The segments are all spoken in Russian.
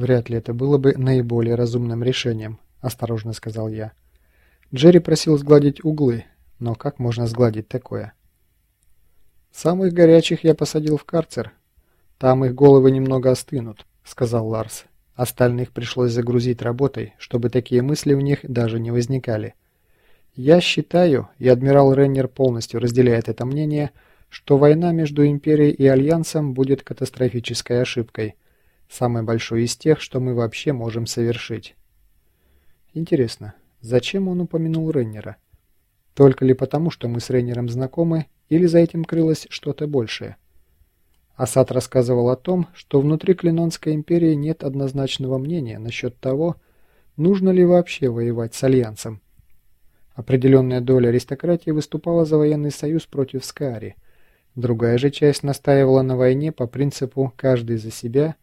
«Вряд ли это было бы наиболее разумным решением», – осторожно сказал я. Джерри просил сгладить углы, но как можно сгладить такое? «Самых горячих я посадил в карцер. Там их головы немного остынут», – сказал Ларс. Остальных пришлось загрузить работой, чтобы такие мысли у них даже не возникали. Я считаю, и адмирал Реннер полностью разделяет это мнение, что война между Империей и Альянсом будет катастрофической ошибкой, самой большой из тех, что мы вообще можем совершить. Интересно, зачем он упомянул Реннера? Только ли потому, что мы с Реннером знакомы, или за этим крылось что-то большее? Асад рассказывал о том, что внутри Клинонской империи нет однозначного мнения насчет того, нужно ли вообще воевать с Альянсом. Определенная доля аристократии выступала за военный союз против Скаари. Другая же часть настаивала на войне по принципу «каждый за себя»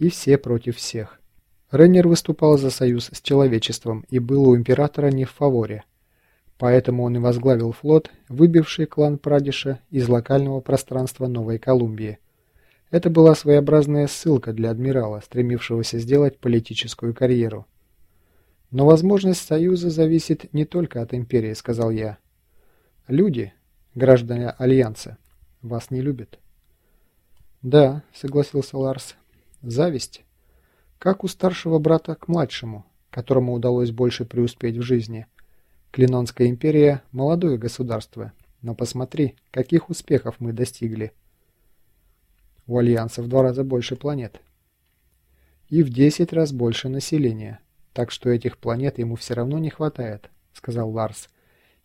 и «все против всех». Реннер выступал за союз с человечеством и был у императора не в фаворе. Поэтому он и возглавил флот, выбивший клан Прадиша из локального пространства Новой Колумбии – это была своеобразная ссылка для адмирала, стремившегося сделать политическую карьеру. «Но возможность союза зависит не только от империи», — сказал я. «Люди, граждане Альянса, вас не любят». «Да», — согласился Ларс, — «зависть. Как у старшего брата к младшему, которому удалось больше преуспеть в жизни. Клинонская империя — молодое государство, но посмотри, каких успехов мы достигли». У Альянса в два раза больше планет. И в десять раз больше населения. Так что этих планет ему все равно не хватает, сказал Ларс.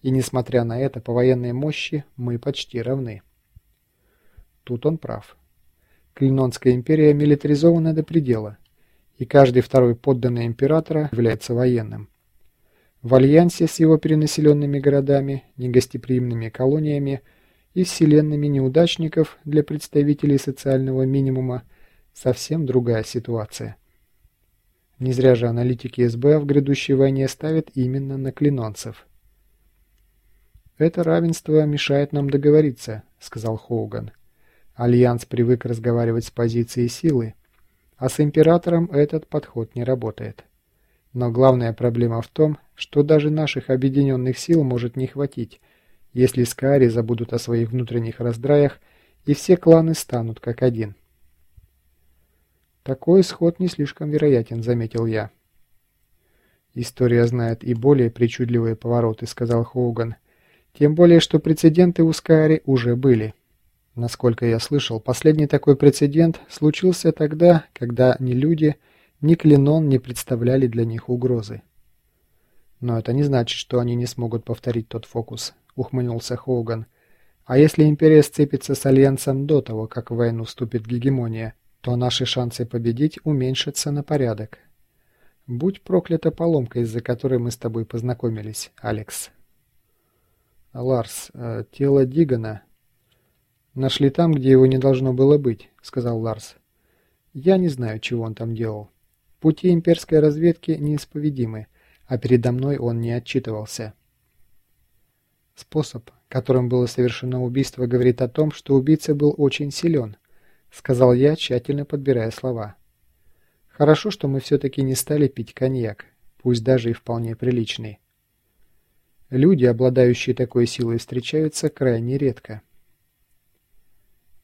И несмотря на это, по военной мощи мы почти равны. Тут он прав. Клинонская империя милитаризована до предела, и каждый второй подданный императора является военным. В Альянсе с его перенаселенными городами, негостеприимными колониями – и вселенными неудачников для представителей социального минимума совсем другая ситуация. Не зря же аналитики СБ в грядущей войне ставят именно на клинонцев. «Это равенство мешает нам договориться», — сказал Хоуган. «Альянс привык разговаривать с позиции силы, а с Императором этот подход не работает. Но главная проблема в том, что даже наших объединенных сил может не хватить, если Скаари забудут о своих внутренних раздраях, и все кланы станут как один. Такой исход не слишком вероятен, заметил я. История знает и более причудливые повороты, сказал Хоуган. Тем более, что прецеденты у Скаари уже были. Насколько я слышал, последний такой прецедент случился тогда, когда ни люди, ни Клинон не представляли для них угрозы. Но это не значит, что они не смогут повторить тот фокус. — ухмыльнулся Хоуган. «А если Империя сцепится с Альянсом до того, как в войну вступит гегемония, то наши шансы победить уменьшатся на порядок. Будь проклята поломка, из-за которой мы с тобой познакомились, Алекс». «Ларс, э, тело Дигана...» «Нашли там, где его не должно было быть», — сказал Ларс. «Я не знаю, чего он там делал. Пути имперской разведки неисповедимы, а передо мной он не отчитывался». Способ, которым было совершено убийство, говорит о том, что убийца был очень силен, сказал я, тщательно подбирая слова. Хорошо, что мы все-таки не стали пить коньяк, пусть даже и вполне приличный. Люди, обладающие такой силой, встречаются крайне редко.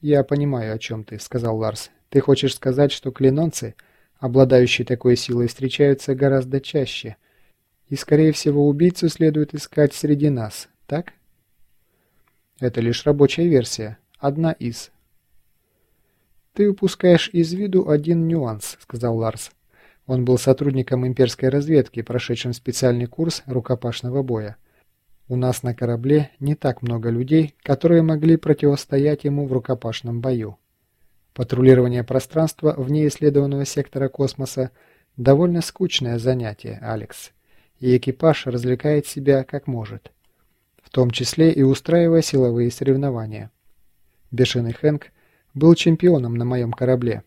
«Я понимаю, о чем ты», — сказал Ларс. «Ты хочешь сказать, что клинонцы, обладающие такой силой, встречаются гораздо чаще, и, скорее всего, убийцу следует искать среди нас, так? Это лишь рабочая версия, одна из. Ты упускаешь из виду один нюанс, сказал Ларс. Он был сотрудником имперской разведки, прошедшим специальный курс рукопашного боя. У нас на корабле не так много людей, которые могли противостоять ему в рукопашном бою. Патрулирование пространства вне исследованного сектора космоса – довольно скучное занятие, Алекс, и экипаж развлекает себя как может в том числе и устраивая силовые соревнования. Бешеный Хэнк был чемпионом на моем корабле.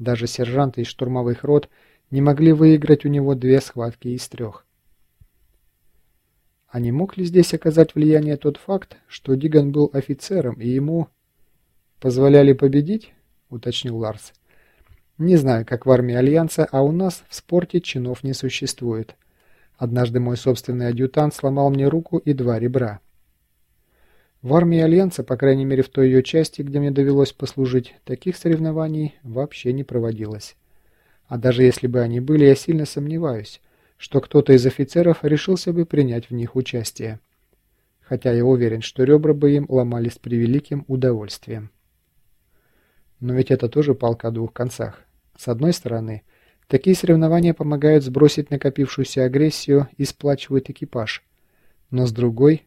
Даже сержанты из штурмовых рот не могли выиграть у него две схватки из трех. А не мог ли здесь оказать влияние тот факт, что Диган был офицером и ему позволяли победить? уточнил Ларс. Не знаю, как в армии Альянса, а у нас в спорте чинов не существует. Однажды мой собственный адъютант сломал мне руку и два ребра. В армии Альянса, по крайней мере в той ее части, где мне довелось послужить, таких соревнований вообще не проводилось. А даже если бы они были, я сильно сомневаюсь, что кто-то из офицеров решился бы принять в них участие. Хотя я уверен, что ребра бы им ломали с превеликим удовольствием. Но ведь это тоже палка о двух концах. С одной стороны, такие соревнования помогают сбросить накопившуюся агрессию и сплачивают экипаж. Но с другой,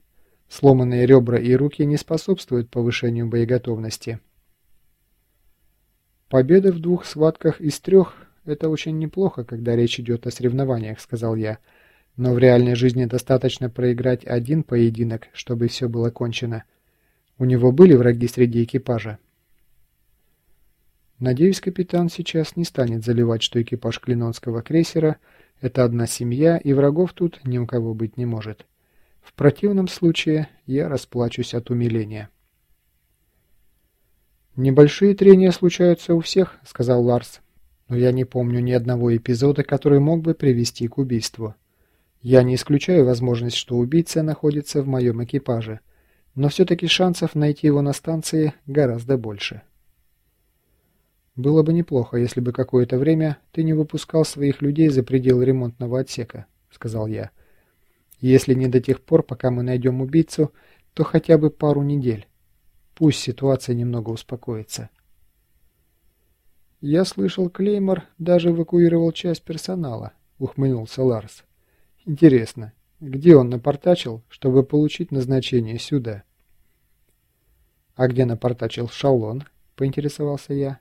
сломанные ребра и руки не способствуют повышению боеготовности. Победа в двух схватках из трех – это очень неплохо, когда речь идет о соревнованиях, сказал я. Но в реальной жизни достаточно проиграть один поединок, чтобы все было кончено. У него были враги среди экипажа? Надеюсь, капитан сейчас не станет заливать, что экипаж клинонского крейсера – это одна семья, и врагов тут ни у кого быть не может. В противном случае я расплачусь от умиления. «Небольшие трения случаются у всех», — сказал Ларс. «Но я не помню ни одного эпизода, который мог бы привести к убийству. Я не исключаю возможность, что убийца находится в моем экипаже, но все-таки шансов найти его на станции гораздо больше». «Было бы неплохо, если бы какое-то время ты не выпускал своих людей за пределы ремонтного отсека», — сказал я. «Если не до тех пор, пока мы найдем убийцу, то хотя бы пару недель. Пусть ситуация немного успокоится». «Я слышал, Клеймор даже эвакуировал часть персонала», — ухмыльнулся Ларс. «Интересно, где он напортачил, чтобы получить назначение сюда?» «А где напортачил Шалон?» — поинтересовался я.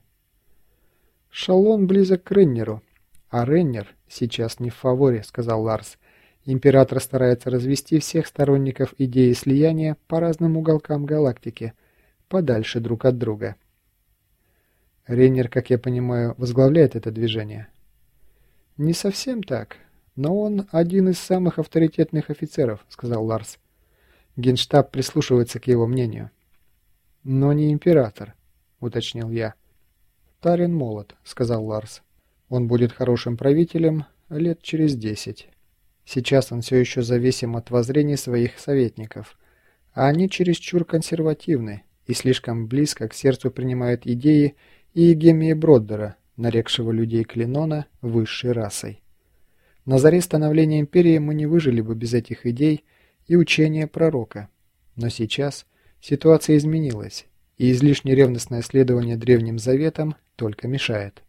Шалон близок к Реннеру, а Реннер сейчас не в фаворе, сказал Ларс. Император старается развести всех сторонников идеи слияния по разным уголкам галактики, подальше друг от друга. Реннер, как я понимаю, возглавляет это движение. Не совсем так, но он один из самых авторитетных офицеров, сказал Ларс. Генштаб прислушивается к его мнению. Но не император, уточнил я. «Тарин молод», — сказал Ларс. «Он будет хорошим правителем лет через десять. Сейчас он все еще зависим от воззрений своих советников, а они чересчур консервативны и слишком близко к сердцу принимают идеи и Евгемии Броддера, нарекшего людей Клинона высшей расой. На заре становления империи мы не выжили бы без этих идей и учения пророка. Но сейчас ситуация изменилась, и излишне ревностное следование Древним Заветам только мешает.